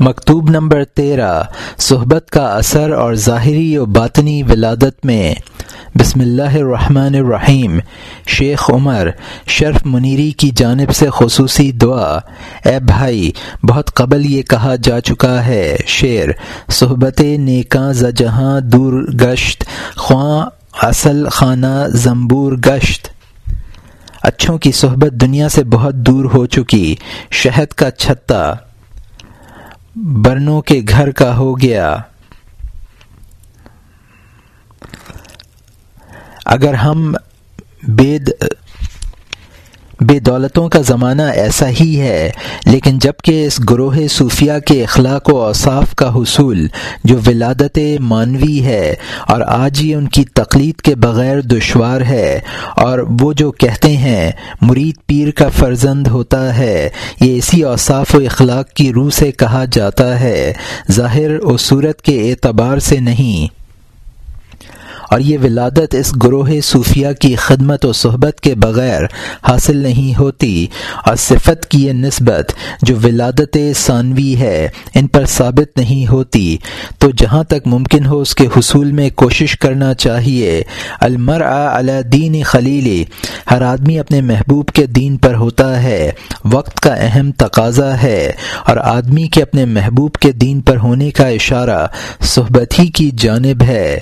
مکتوب نمبر تیرہ، صحبت کا اثر اور ظاہری و باطنی ولادت میں۔ بسم اللہ الرحمن الرحیم۔ شیخ عمر، شرف منیری کی جانب سے خصوصی دعا۔ اے بھائی، بہت قبل یہ کہا جا چکا ہے۔ شعر صحبت نیکاں ز جہاں دور گشت، خواں اصل خانہ زمبور گشت۔ اچھوں کی صحبت دنیا سے بہت دور ہو چکی، شہد کا چھتا برنوں کے گھر کا ہو گیا۔ اگر ہم بید بے دولتوں کا زمانہ ایسا ہی ہے، لیکن جبکہ اس گروہ صوفیہ کے اخلاق و اوصاف کا حصول جو ولادت مانوی ہے اور آج ہی ان کی تقلید کے بغیر دشوار ہے اور وہ جو کہتے ہیں مرید پیر کا فرزند ہوتا ہے، یہ اسی اوصاف و اخلاق کی روح سے کہا جاتا ہے۔ ظاہر و صورت کے اعتبار سے نہیں۔ اور یہ ولادت اس گروہ صوفیہ کی خدمت و صحبت کے بغیر حاصل نہیں ہوتی اور صفت کی یہ نسبت جو ولادت ثانوی ہے، ان پر ثابت نہیں ہوتی۔ تو جہاں تک ممکن ہو اس کے حصول میں کوشش کرنا چاہیے۔ المر علی دین خلیلی، ہر آدمی اپنے محبوب کے دین پر ہوتا ہے۔ وقت کا اہم تقاضا ہے۔ اور آدمی کے اپنے محبوب کے دین پر ہونے کا اشارہ صحبت ہی کی جانب ہے۔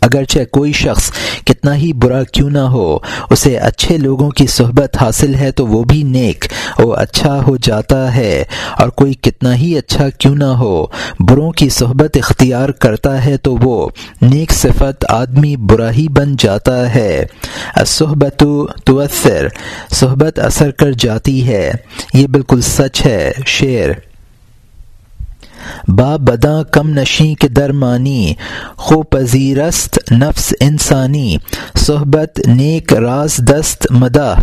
اگرچہ کوئی شخص کتنا ہی برا کیوں نہ ہو، اسے اچھے لوگوں کی صحبت حاصل ہے تو وہ بھی نیک، وہ اچھا ہو جاتا ہے۔ اور کوئی کتنا ہی اچھا کیوں نہ ہو، بروں کی صحبت اختیار کرتا ہے تو وہ نیک صفت آدمی برا ہی بن جاتا ہے۔ صحبت توثر صحبت اثر کر جاتی ہے۔ یہ بالکل سچ ہے، شعر۔ با بداں کم نشیں کے درمانی خو پذیرست نفس انسانی، صحبت نیک راز دست مدا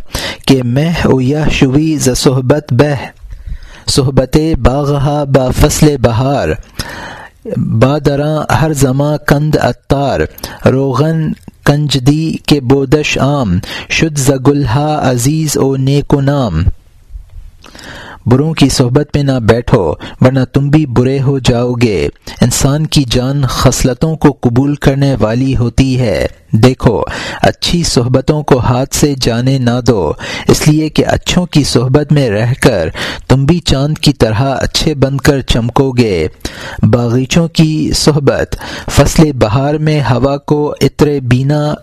کہ مہ او یا شوی ز صحبت بہ۔ صحبت باغہ با فصل بہار بادراں ہر زماں کند اتار روغن کنجدی کے بودش عام، شد زگلہا عزیز او نیک و نام۔ بروں کی صحبت میں نہ بیٹھو، ورنہ تم بھی برے ہو جاؤ گے انسان کی جان خصلتوں کو قبول کرنے والی ہوتی ہے۔ دیکھو، اچھی صحبتوں کو ہاتھ سے جانے نہ دو۔ اس لیے کہ اچھوں کی صحبت میں رہ کر تم بھی چاند کی طرح اچھے بن کر چمکو گے باغیچوں کی صحبت، فصل بہار میں ہوا کو عطر بینا،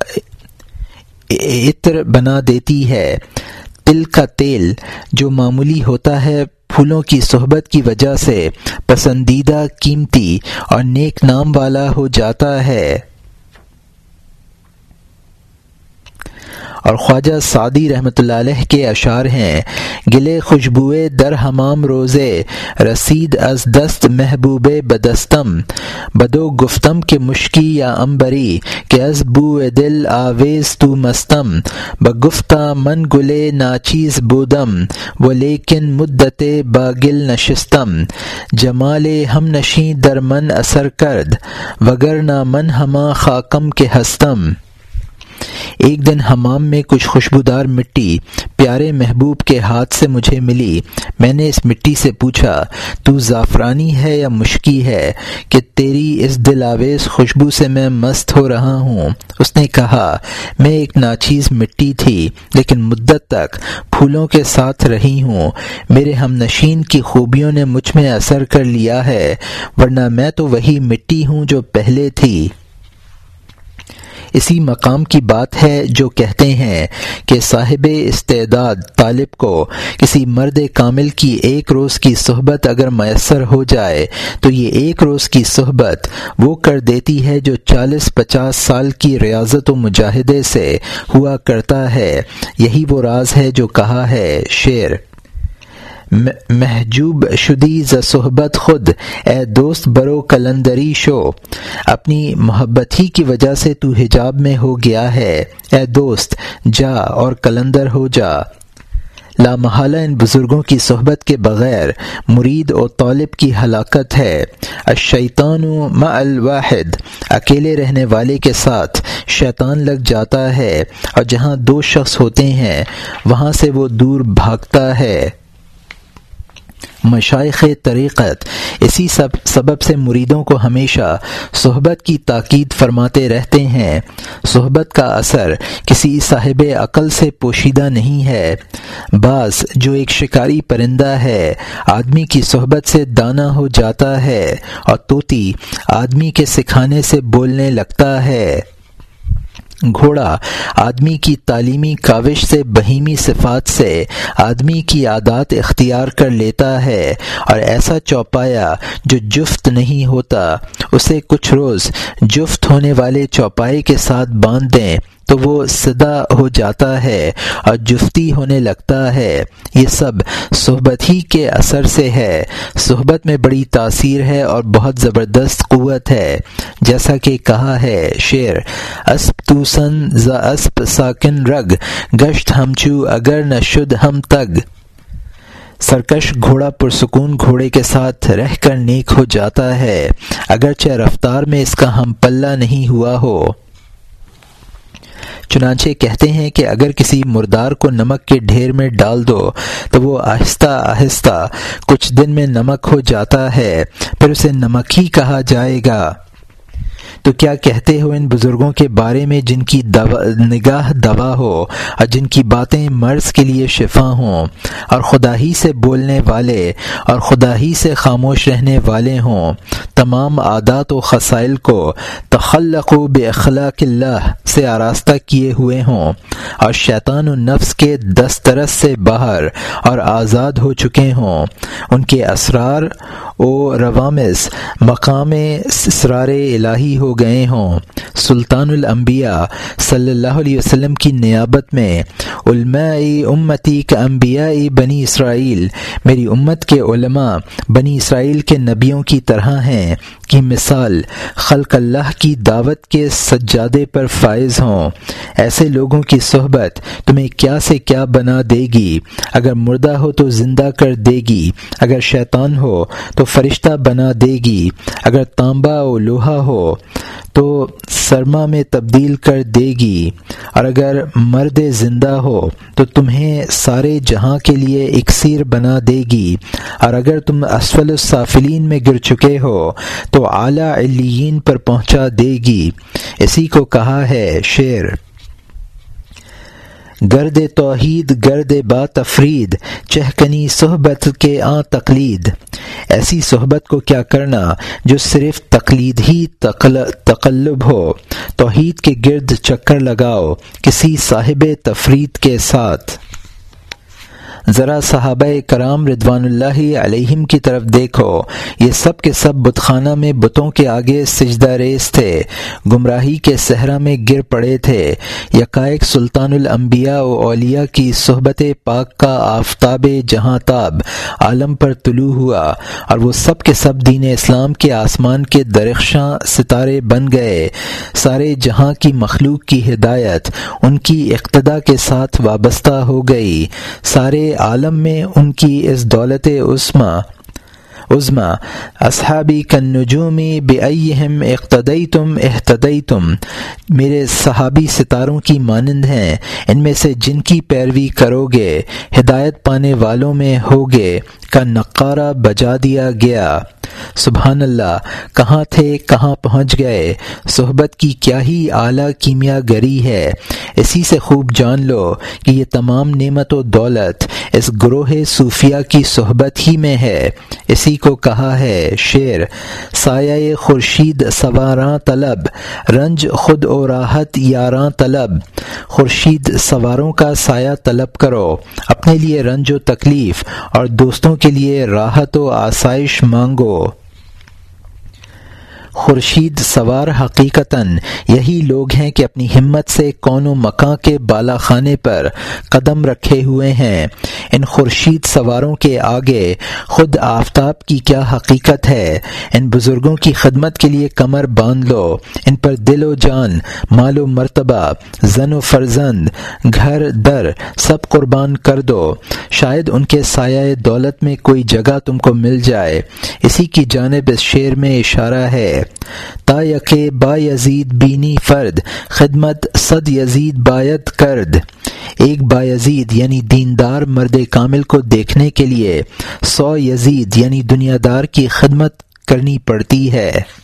عطر بنا دیتی ہے۔ تل کا تیل جو معمولی ہوتا ہے پھولوں کی صحبت کی وجہ سے، پسندیدہ قیمتی اور نیک نام والا ہو جاتا ہے۔ اور خواجہ سعدی رحمۃ اللہ علیہ کے اشعار ہیں۔ گلے خوشبوئے در ہمام روزے، رسید از دست محبوب بدستم۔ بدو گفتم کے مشکی یا امبری کہ از بو دل آویز تو مستم۔ بگفتہ من گلے ناچیز بودم و لیکن مدت باگل نشستم۔ جمال ہم نشیں در من اثر کرد، وگر نہ من ہما خاکم کے ہستم۔ ایک دن حمام میں کچھ خوشبودار مٹی پیارے محبوب کے ہاتھ سے مجھے ملی۔ میں نے اس مٹی سے پوچھا، تو زعفرانی ہے یا مشکی ہے کہ تیری اس دل آویز خوشبو سے میں مست ہو رہا ہوں؟ اس نے کہا، میں ایک ناچیز مٹی تھی، لیکن مدت تک پھولوں کے ساتھ رہی ہوں۔ میرے ہم نشین کی خوبیوں نے مجھ میں اثر کر لیا ہے، ورنہ میں تو وہی مٹی ہوں جو پہلے تھی۔ اسی مقام کی بات ہے جو کہتے ہیں کہ صاحب استعداد طالب کو کسی مرد کامل کی ایک روز کی صحبت اگر میسر ہو جائے تو یہ ایک روز کی صحبت وہ کر دیتی ہے جو چالیس پچاس سال کی ریاضت و مجاہدے سے ہوا کرتا ہے۔ یہی وہ راز ہے جو کہا ہے شعر۔ محجوب شدی ز صحبت خود، اے دوست برو کلندری شو۔ اپنی محبت ہی کی وجہ سے تو حجاب میں ہو گیا ہے۔ اے دوست، جا اور کلندر ہو جا۔ لا محالہ ان بزرگوں کی صحبت کے بغیر مرید و طالب کی ہلاکت ہے۔ الشیطان مع الواحد۔ اکیلے رہنے والے کے ساتھ شیطان لگ جاتا ہے اور جہاں دو شخص ہوتے ہیں، وہاں سے وہ دور بھاگتا ہے۔ مشائق طریقت۔ اسی سب سبب سے مریدوں کو ہمیشہ صحبت کی تاکید فرماتے رہتے ہیں۔ صحبت کا اثر کسی صاحب عقل سے پوشیدہ نہیں ہے۔ بعض جو ایک شکاری پرندہ ہے، آدمی کی صحبت سے دانا ہو جاتا ہے اور طوطی آدمی کے سکھانے سے بولنے لگتا ہے۔ گھوڑا آدمی کی تعلیمی کاوش سے بہیمی صفات سے آدمی کی عادات اختیار کر لیتا ہے اور ایسا چوپایا جو جفت نہیں ہوتا، اسے کچھ روز جفت ہونے والے چوپائے کے ساتھ باندھ دیں تو وہ صدا ہو جاتا ہے اور جفتی ہونے لگتا ہے۔ یہ سب صحبت ہی کے اثر سے ہے۔ صحبت میں بڑی تاثیر ہے اور بہت زبردست قوت ہے۔ جیسا کہ کہا ہے شعر اسب توسن ز اسب ساکن رگ، گشت ہمچو اگر نہ شد ہم تگ۔ سرکش گھوڑا پرسکون گھوڑے کے ساتھ رہ کر نیک ہو جاتا ہے۔ اگرچہ رفتار میں اس کا ہم پلہ نہیں ہوا ہو۔ چنانچہ کہتے ہیں کہ اگر کسی مردار کو نمک کے ڈھیر میں ڈال دو تو وہ آہستہ آہستہ کچھ دن میں نمک ہو جاتا ہے، پھر اسے نمک ہی کہا جائے گا۔ تو کیا کہتے ہو ان بزرگوں کے بارے میں جن کی دوا نگاہ دوا ہو اور جن کی باتیں مرض کے لیے شفا ہوں اور خدا ہی سے بولنے والے اور خدا ہی سے خاموش رہنے والے ہوں؟ تمام عادات و خسائل کو تخلق و بے اخلاق اللہ سے آراستہ کیے ہوئے ہوں اور شیطان و نفس کے دسترس سے باہر اور آزاد ہو چکے ہوں۔ ان کے اسرار و روامس مقام اسرار الہی ہو گئے ہوں۔ سلطان الانبیاء صلی اللہ علیہ وسلم کی نیابت میں، علماء امتی کا انبیاء بنی اسرائیل، میری امت کے علماء بنی اسرائیل کے نبیوں کی طرح ہیں، کی مثال خلق اللہ کی دعوت کے سجادے پر فائز ہوں۔ ایسے لوگوں کی صحبت تمہیں کیا سے کیا بنا دے گی۔ اگر مردہ ہو تو زندہ کر دے گی، اگر شیطان ہو تو فرشتہ بنا دے گی۔ اگر تانبا و لوہا ہو تو سرما میں تبدیل کر دے گی۔ اور اگر مرد زندہ ہو تو تمہیں سارے جہاں کے لیے اکثیر بنا دے گی۔ اور اگر تم اسفل السافلین میں گر چکے ہو تو اعلیٰ علین پر پہنچا دے گی۔ اسی کو کہا ہے شعر۔ گرد توحید، گرد با تفرید چہکنی صحبت کے آ تقلید۔ ایسی صحبت کو کیا کرنا جو صرف تقلید ہی تقلب ہو؟ توحید کے گرد چکر لگاؤ، کسی صاحب تفرید کے ساتھ۔ ذرا صحابہ کرام ردوان اللہ علیہم کی طرف دیکھو، یہ سب کے سب بت خانہ میں بتوں کے آگے سجدہ ریس تھے، گمراہی کے صحرا میں گر پڑے تھے۔ یکائق سلطان الانبیاء و اولیاء کی صحبت پاک کا آفتاب جہاں تاب، عالم پر طلوع ہوا۔ اور وہ سب کے سب دین اسلام کے آسمان کے درخشاں ستارے بن گئے۔ سارے جہاں کی مخلوق کی ہدایت ان کی اقتدا کے ساتھ وابستہ ہو گئی۔ سارے عالم میں ان کی اس دولت عثمہ عظما اصحابی کنجومی بے اہم اقتدئی تم احتدئی تم میرے صحابی ستاروں کی مانند ہیں، ان میں سے جن کی پیروی کرو گے، ہدایت پانے والوں میں ہوگے۔ کا نقارہ بجا دیا گیا۔ سبحان اللہ، کہاں تھے، کہاں پہنچ گئے؟ صحبت کی کیا ہی اعلیٰ کیمیا گری ہے۔ اسی سے خوب جان لو کہ یہ تمام نعمت و دولت اس گروہ صوفیہ کی صحبت ہی میں ہے۔ اسی کو کہا ہے شعر، سایہ خورشید سواراں طلب، رنج خود و راحت یاراں طلب۔ خورشید سواروں کا سایہ طلب کرو، اپنے لیے رنج و تکلیف اور دوستوں کے لیے راحت و آسائش مانگو۔ خورشید سوار حقیقتاً یہی لوگ ہیں کہ اپنی ہمت سے کون و مکاں کے بالا خانے پر قدم رکھے ہوئے ہیں۔ ان خورشید سواروں کے آگے خود آفتاب کی کیا حقیقت ہے؟ ان بزرگوں کی خدمت کے لیے کمر باندھ لو۔ ان پر دل و جان، مال و مرتبہ، زن و فرزند، گھر، در سب قربان کر دو۔ شاید ان کے سایہ دولت میں کوئی جگہ تم کو مل جائے۔ اسی کی جانب اس شعر میں اشارہ ہے تا یک با یزید بینی فرد، خدمت صد یزید باید کرد۔ ایک با یزید یعنی دیندار مرد کامل کو دیکھنے کے لیے، سو یزید یعنی دنیا دار کی خدمت کرنی پڑتی ہے۔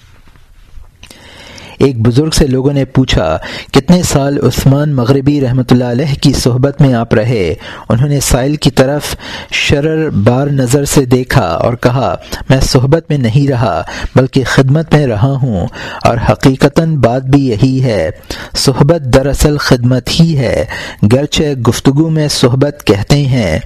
ایک بزرگ سے لوگوں نے پوچھا، کتنے سال عثمان مغربی رحمۃ اللہ علیہ کی صحبت میں آپ رہے؟ انہوں نے سائل کی طرف شرر بار نظر سے دیکھا اور کہا، میں صحبت میں نہیں رہا، بلکہ خدمت میں رہا ہوں، اور حقیقتاً بات بھی یہی ہے، صحبت دراصل خدمت ہی ہے، گرچہ گفتگو میں صحبت کہتے ہیں۔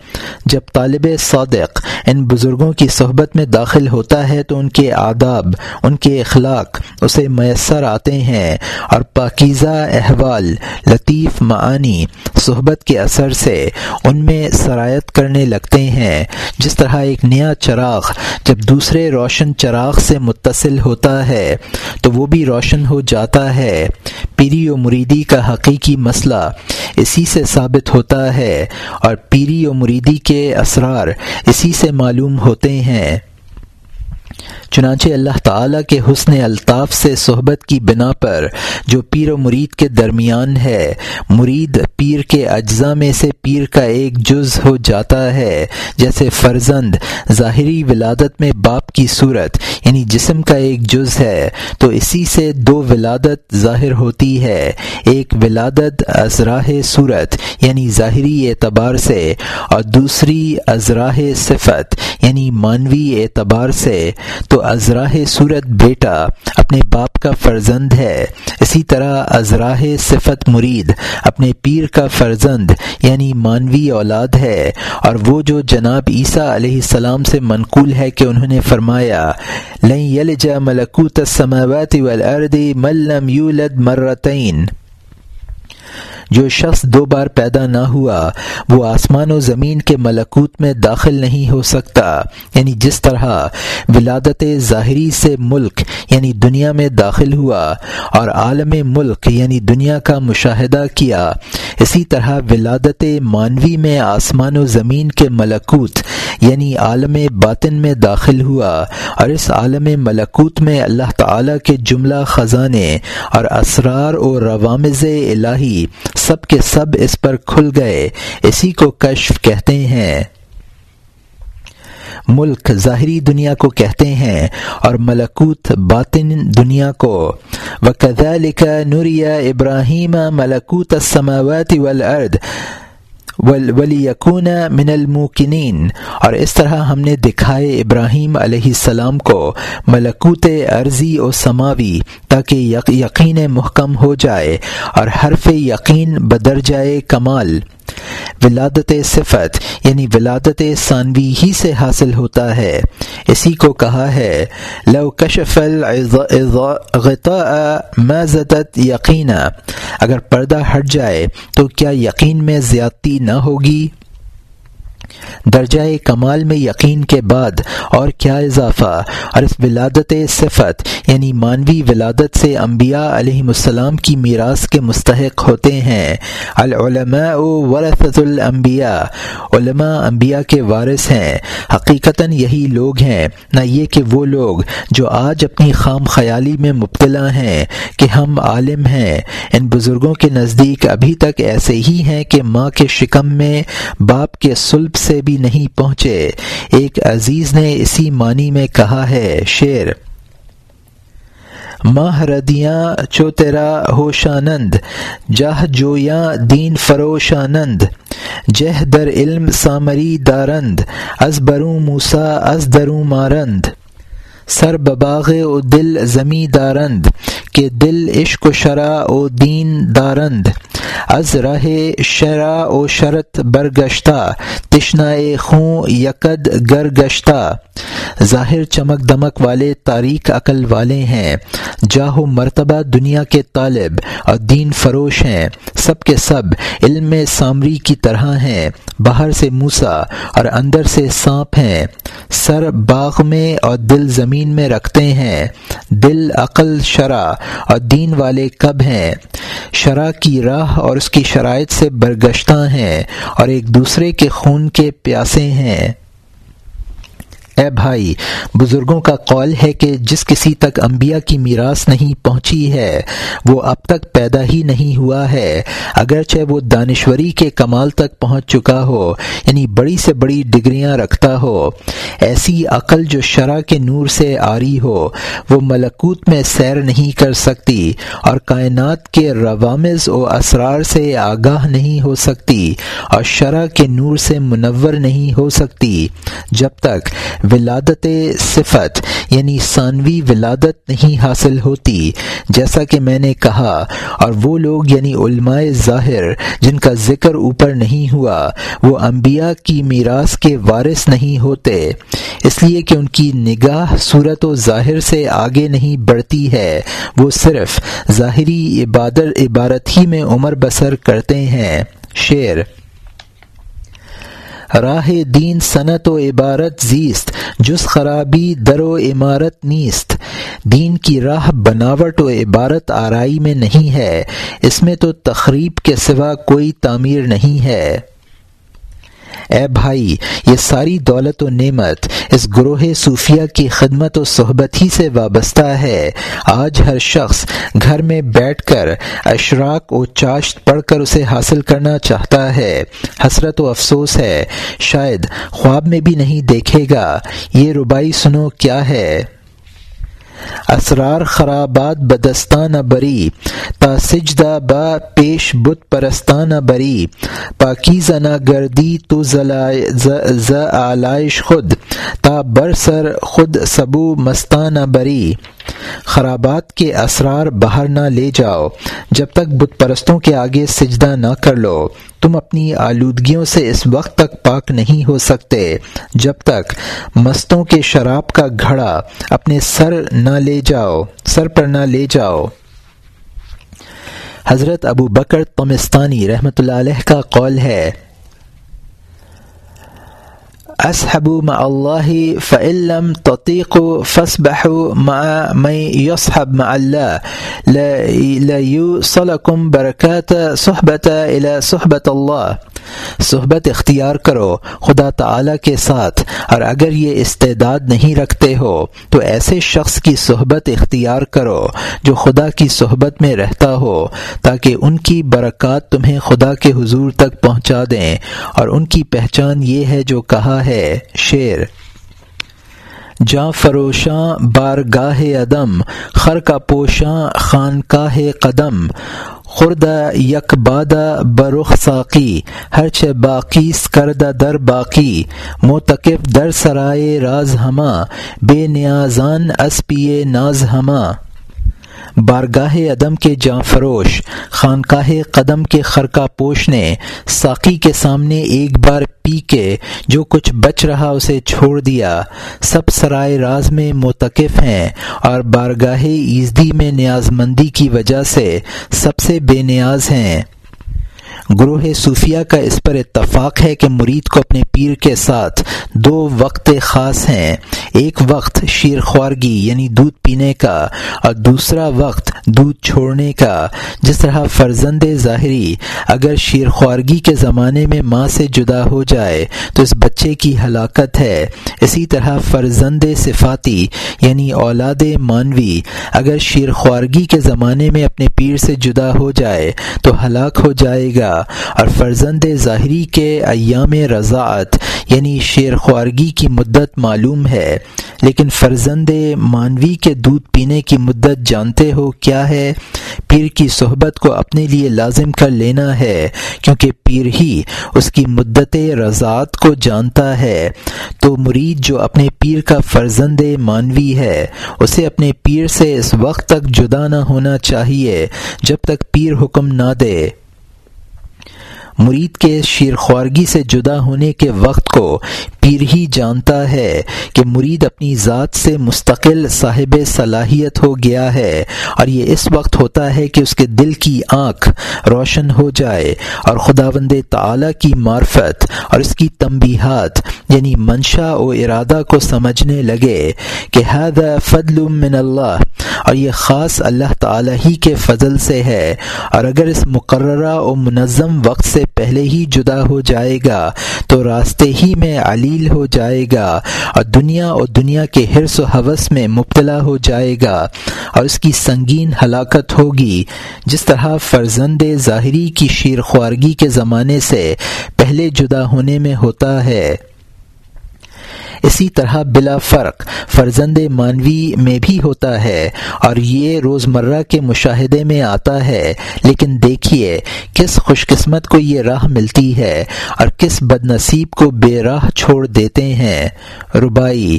جب طالب صادق ان بزرگوں کی صحبت میں داخل ہوتا ہے تو ان کے آداب، ان کے اخلاق، اسے میسر آتا ہیں اور پاکیزہ احوال، لطیف معانی، صحبت کے اثر سے ان میں سرایت کرنے لگتے ہیں۔ جس طرح ایک نیا چراغ جب دوسرے روشن چراغ سے متصل ہوتا ہے، تو وہ بھی روشن ہو جاتا ہے۔ پیری و مریدی کا حقیقی مسئلہ اسی سے ثابت ہوتا ہے اور پیری و مریدی کے اسرار اسی سے معلوم ہوتے ہیں۔ چنانچہ اللہ تعالیٰ کے حسن الطاف سے صحبت کی بنا پر جو پیر و مرید کے درمیان ہے، مرید پیر کے اجزاء میں سے پیر کا ایک جز ہو جاتا ہے، جیسے فرزند، ظاہری ولادت میں باپ کی صورت یعنی جسم کا ایک جز ہے۔ تو اسی سے دو ولادت ظاہر ہوتی ہے، ایک ولادت ازراہ صورت یعنی ظاہری اعتبار سے، اور دوسری ازراہ صفت یعنی مانوی اعتبار سے۔ تو ازراہ صورت بیٹا اپنے باپ کا فرزند ہے۔ اسی طرح ازراہ صفت مرید اپنے پیر کا فرزند یعنی مانوی اولاد ہے۔ اور وہ جو جناب عیسیٰ علیہ السلام سے منقول ہے کہ انہوں نے فرمایا، لن یلجا ملکوت السماوات والارض من لم یولد مرتین جو شخص دو بار پیدا نہ ہوا، وہ آسمان و زمین کے ملکوت میں داخل نہیں ہو سکتا۔ یعنی جس طرح ولادت ظاہری سے ملک یعنی دنیا میں داخل ہوا اور عالم ملک یعنی دنیا کا مشاہدہ کیا۔ اسی طرح ولادت مانوی میں آسمان و زمین کے ملکوت یعنی عالم باطن میں داخل ہوا اور اس عالم ملکوت میں اللہ تعالی کے جملہ خزانے اور اسرار و روامز الہی سب کے سب اس پر کھل گئے۔ اسی کو کشف کہتے ہیں۔ ملک ظاہری دنیا کو کہتے ہیں اور ملکوت باطن دنیا کو۔ وکذالک نوریا ابراہیم ملکوت السماوات والارض ولی یقون من الموکنین اور اس طرح ہم نے دکھائے ابراہیم علیہ السلام کو ملکوت عرضی و سماوی تاکہ یقین محکم ہو جائے اور حرف یقین بدر جائے کمال۔ ولادت صفت یعنی ولادت ثانوی ہی سے حاصل ہوتا ہے۔ اسی کو کہا ہے، لو کشف ما زدت یقینا۔ اگر پردہ ہٹ جائے تو کیا یقین میں زیادتی نہ ہوگی؟ درجۂ کمال میں یقین کے بعد اور کیا اضافہ؟ اور اس ولادت صفت یعنی مانوی ولادت سے انبیاء علیہ السلام کی میراث کے مستحق ہوتے ہیں۔ العلماء ورثت الانبیاء، علماء انبیاء کے وارث ہیں۔ حقیقتاً یہی لوگ ہیں، نہ یہ کہ وہ لوگ جو آج اپنی خام خیالی میں مبتلا ہیں کہ ہم عالم ہیں۔ ان بزرگوں کے نزدیک ابھی تک ایسے ہی ہیں کہ ماں کے شکم میں باپ کے سلب سے بھی نہیں پہنچے۔ ایک عزیز نے اسی معنی میں کہا ہے، شعر۔ ماہ ردیاں چو تیرا ہوشانند جہ جویاں دین فروشانند، جہ در علم سامری دارند، از بروں موسا از دروں مارند۔ سر بباغ او دل زمی دارند کہ دل عشق و شرع او دین دارند۔ از راہ شرع و شرط برگشتہ تشنا خوں یکد گرگشتہ ظاہر چمک دمک والے تاریخ عقل والے ہیں۔ جاہ و مرتبہ دنیا کے طالب اور دین فروش ہیں۔ سب کے سب علم سامری کی طرح ہیں۔ باہر سے موسا اور اندر سے سانپ ہیں۔ سر باغ میں اور دل زمین میں رکھتے ہیں۔ دل عقل شرع اور دین والے کب ہیں؟ شرع کی راہ اور اس کی شرائط سے برگشتہ ہیں اور ایک دوسرے کے خون کے پیاسے ہیں۔ اے بھائی، بزرگوں کا قول ہے کہ جس کسی تک انبیاء کی میراث نہیں پہنچی ہے، وہ اب تک پیدا ہی نہیں ہوا ہے۔ اگرچہ وہ دانشوری کے کمال تک پہنچ چکا ہو یعنی بڑی سے بڑی ڈگریاں رکھتا ہو، ایسی عقل جو شرح کے نور سے آری ہو، وہ ملکوت میں سیر نہیں کر سکتی اور کائنات کے روامز و اسرار سے آگاہ نہیں ہو سکتی اور شرح کے نور سے منور نہیں ہو سکتی۔ جب تک ولادت صفت یعنی ثانوی ولادت نہیں حاصل ہوتی، جیسا کہ میں نے کہا، اور وہ لوگ یعنی علماء ظاہر، جن کا ذکر اوپر نہیں ہوا، وہ انبیاء کی میراث کے وارث نہیں ہوتے، اس لیے کہ ان کی نگاہ صورت و ظاہر سے آگے نہیں بڑھتی ہے، وہ صرف ظاہری عبادت، عبارت ہی میں عمر بسر کرتے ہیں۔ شعر راہ دین صنعت و عبارت زیست جس خرابی در و عمارت نیست۔ دین کی راہ بناوٹ و عبارت آرائی میں نہیں ہے، اس میں تو تقریب کے سوا کوئی تعمیر نہیں ہے۔ اے بھائی، یہ ساری دولت و نعمت اس گروہ صوفیہ کی خدمت و صحبت ہی سے وابستہ ہے۔ آج ہر شخص گھر میں بیٹھ کر اشراق و چاشت پڑھ کر اسے حاصل کرنا چاہتا ہے۔ حسرت و افسوس ہے۔ شاید خواب میں بھی نہیں دیکھے گا۔ یہ ربائی سنو کیا ہے؟ اسرار خرابات بدستانہ بری، تا سجدہ با پیش بت پرستانہ بری۔ پاکیزہ نہ گردی تو ز آلائش خود، تا برسر خود سبو مستانہ بری۔ خرابات کے اسرار باہر نہ لے جاؤ۔ جب تک بت پرستوں کے آگے سجدہ نہ کر لو، تم اپنی آلودگیوں سے اس وقت تک پاک نہیں ہو سکتے۔ جب تک مستوں کے شراب کا گھڑا اپنے سر نہ لے جاؤ، سر پر نہ لے جاؤ۔ حضرت ابو بکر تمستانی رحمۃ اللہ علیہ کا قول ہے اصحب مع اللہ فعلم توطیق فصبح مع میں یصحب مع اللہ لیوصلکم برکات صحبت الى صحبت اللہ صحبت اختیار کرو خدا تعالی کے ساتھ، اور اگر یہ استعداد نہیں رکھتے ہو، تو ایسے شخص کی صحبت اختیار کرو جو خدا کی صحبت میں رہتا ہو، تاکہ ان کی برکات تمہیں خدا کے حضور تک پہنچا دیں۔ اور ان کی پہچان یہ ہے جو کہا ہے شعر۔ جاں فروشاں بارگاہ عدم، خر کا پوشاں خانقاہ قدم۔ خوردہ یک بادہ برخ ساقی، ہر چھ باقی کردہ در باقی۔ موتقف در سرائے راز ہما، بے نیازان اس پیے ناز ہما۔ بارگاہ عدم کے جاں فروش، خانقاہ قدم کے خرقہ پوش نے ساقی کے سامنے ایک بار پی کے جو کچھ بچ رہا اسے چھوڑ دیا۔ سب سرائے راز میں متقف ہیں اور بارگاہ ایزدی میں نیاز مندی کی وجہ سے سب سے بے نیاز ہیں۔ گروہ صوفیہ کا اس پر اتفاق ہے کہ مرید کو اپنے پیر کے ساتھ دو وقت خاص ہیں۔ ایک وقت شیر خوارگی یعنی دودھ پینے کا اور دوسرا وقت دودھ چھوڑنے کا۔ جس طرح فرزند ظاہری اگر شیر خوارگی کے زمانے میں ماں سے جدا ہو جائے تو اس بچے کی ہلاکت ہے۔ اسی طرح فرزند صفاتی یعنی اولاد مانوی اگر شیر خوارگی کے زمانے میں اپنے پیر سے جدا ہو جائے تو ہلاک ہو جائے گا۔ اور فرزند ظاہری کے ایام رضاعت یعنی شیر خوارگی کی مدت معلوم ہے۔ لیکن فرزند مانوی کے دودھ پینے کی مدت جانتے ہو کیا ہے؟ پیر کی صحبت کو اپنے لیے لازم کر لینا ہے، کیونکہ پیر ہی اس کی مدت رضاعت کو جانتا ہے۔ تو مرید جو اپنے پیر کا فرزند مانوی ہے، اسے اپنے پیر سے اس وقت تک جدا نہ ہونا چاہیے، جب تک پیر حکم نہ دے۔ مرید کے شیر خوارگی سے جدا ہونے کے وقت کو پیر ہی جانتا ہے کہ مرید اپنی ذات سے مستقل صاحب صلاحیت ہو گیا ہے اور یہ اس وقت ہوتا ہے کہ اس کے دل کی آنکھ روشن ہو جائے اور خدا بند تعلیٰ کی معرفت اور اس کی تنبیہات یعنی منشا و ارادہ کو سمجھنے لگے کہ حد فضل من اللہ اور یہ خاص اللہ تعالیٰ ہی کے فضل سے ہے اور اگر اس مقررہ و منظم وقت سے سے پہلے ہی جدا ہو جائے گا، تو راستے ہی میں علیل ہو جائے گا اور دنیا اور دنیا کے حرص و حوث میں مبتلا ہو جائے گا اور اس کی سنگین ہلاکت ہوگی۔ جس طرح فرزند ظاہری کی شیر خوارگی کے زمانے سے پہلے جدا ہونے میں ہوتا ہے۔ اسی طرح بلا فرق فرزند مانوی میں بھی ہوتا ہے اور یہ روزمرہ کے مشاہدے میں آتا ہے، لیکن دیکھیے کس خوش قسمت کو یہ راہ ملتی ہے اور کس بد نصیب کو بے راہ چھوڑ دیتے ہیں۔ ربائی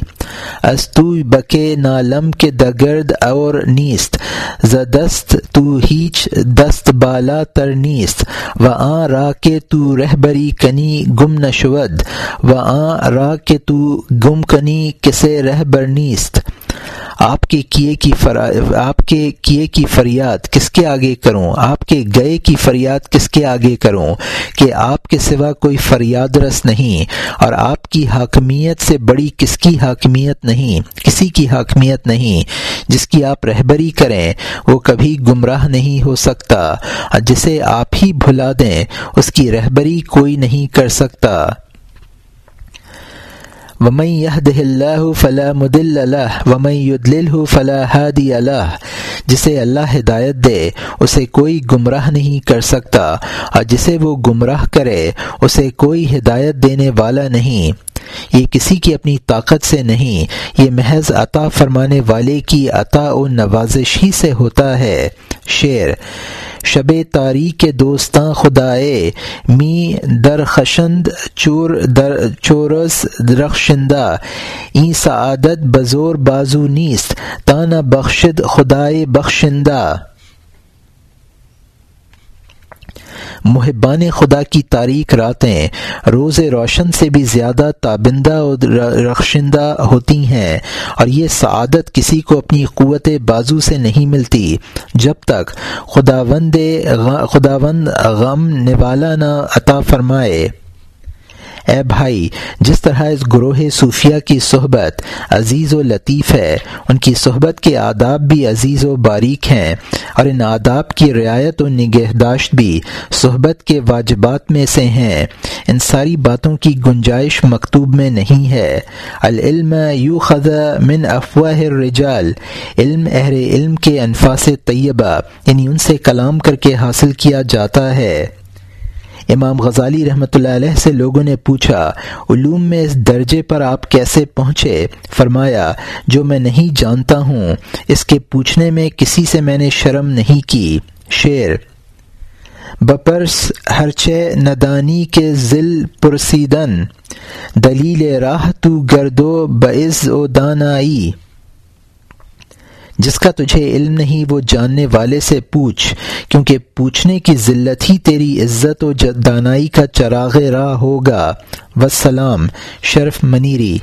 استو بکے نالم کے دگرد اور نیست، زدست تو ہیچ دست بالا تر نیست و آ را کے تو رہبری کنی گم نشود و آ را کے تو گم کنی کسے رہ برنیست آپ کے کیے کی فرا، آپ کے کیے کی فریاد کس کے آگے کروں؟ آپ کے گئے کی فریاد کس کے آگے کروں؟ کہ آپ کے سوا کوئی فریاد رس نہیں اور آپ کی حاکمیت سے بڑی کس کی حاکمیت نہیں؟ کسی کی حاکمیت نہیں۔ جس کی آپ رہبری کریں، وہ کبھی گمراہ نہیں ہو سکتا۔ اور جسے آپ ہی بھلا دیں، اس کی رہبری کوئی نہیں کر سکتا۔ ومن يهده الله فلا مدل له ومن يضلله فلا هادي له جسے اللہ ہدایت دے، اسے کوئی گمراہ نہیں کر سکتا اور جسے وہ گمراہ کرے، اسے کوئی ہدایت دینے والا نہیں۔ یہ کسی کی اپنی طاقت سے نہیں، یہ محض عطا فرمانے والے کی عطا و نوازش ہی سے ہوتا ہے۔ شعر، شب تاریخ دوستاں خدائے، می درخشند چور در، چورس درخشندہ، این سعادت بزور بازو نیست، تانا بخشد خدائے بخشندہ۔ محبان خدا کی تاریخ راتیں روز روشن سے بھی زیادہ تابندہ اور رخشندہ ہوتی ہیں اور یہ سعادت کسی کو اپنی قوت بازو سے نہیں ملتی جب تک خداوند خداوند غم نوالا نہ عطا فرمائے۔ اے بھائی، جس طرح اس گروہ صوفیہ کی صحبت عزیز و لطیف ہے، ان کی صحبت کے آداب بھی عزیز و باریک ہیں، اور ان آداب کی رعایت و نگہداشت بھی صحبت کے واجبات میں سے ہیں۔ ان ساری باتوں کی گنجائش مکتوب میں نہیں ہے۔ العلم یو خزہ من افواہ الرجال، علم اہر علم کے انفاس طیبہ یعنی ان سے کلام کر کے حاصل کیا جاتا ہے۔ امام غزالی رحمۃ اللہ علیہ سے لوگوں نے پوچھا، علوم میں اس درجے پر آپ کیسے پہنچے؟ فرمایا، جو میں نہیں جانتا ہوں، اس کے پوچھنے میں کسی سے میں نے شرم نہیں کی۔ شعر، بپرس ہرچے ندانی کے ذل پرسیدن، دلیل راہ تو گردو بعز و دانائی۔ جس کا تجھے علم نہیں، وہ جاننے والے سے پوچھ، کیونکہ پوچھنے کی ذلت ہی تیری عزت و دانائی کا چراغ راہ ہوگا۔ وسلام شرف منیری۔